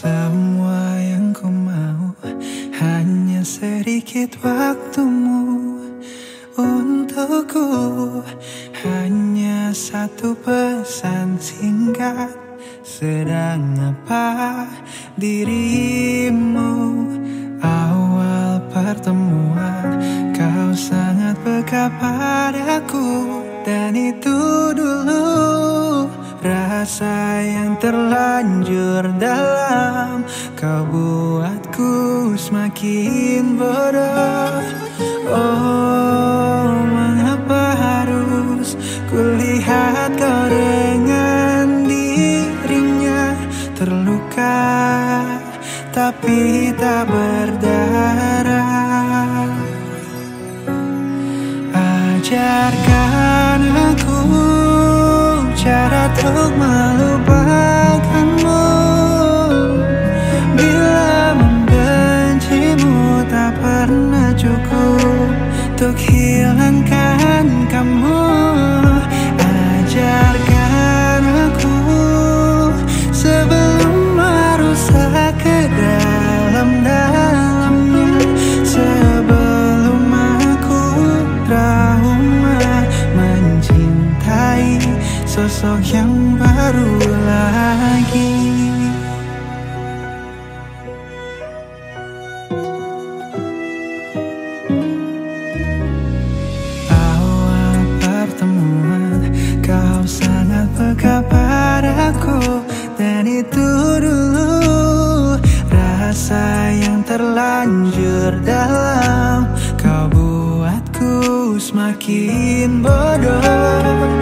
Semua yang ku mau. Hanya sedikit waktumu untukku. Hanya satu pesan singkat. Sedang apa dirimu? Awal pertemuan kau sangat peka padaku. Dan itu dulu. Rasa yang terlanjur dalam Kau buatku semakin bodoh. Oh mengapa harus kulihat kau dengan dirinya Terluka tapi tak berdarah? Ajarkan cara untuk melupakanmu sosok yang baru lagi. Awal pertemuan kau sangat peka padaku. Dan itu dulu rasa yang terlanjur dalam. Kau buatku semakin bodoh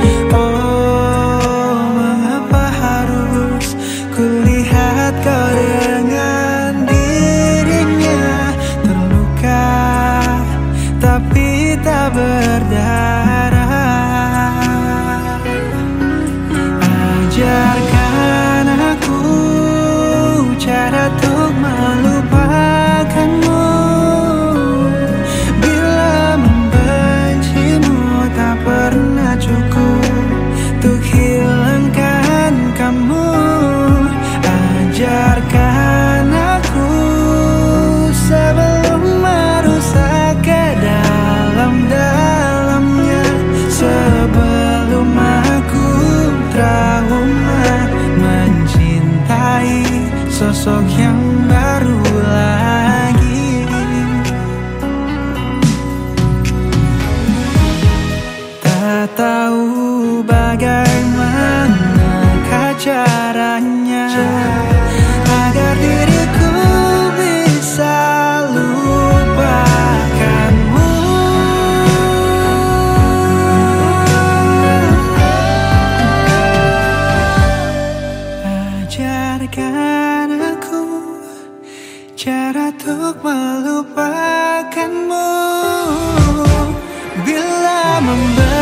Tahu bagaimana caranya Agar diriku bisa lupakanmu. Ajarkan aku cara untuk melupakanmu. Bila membencimu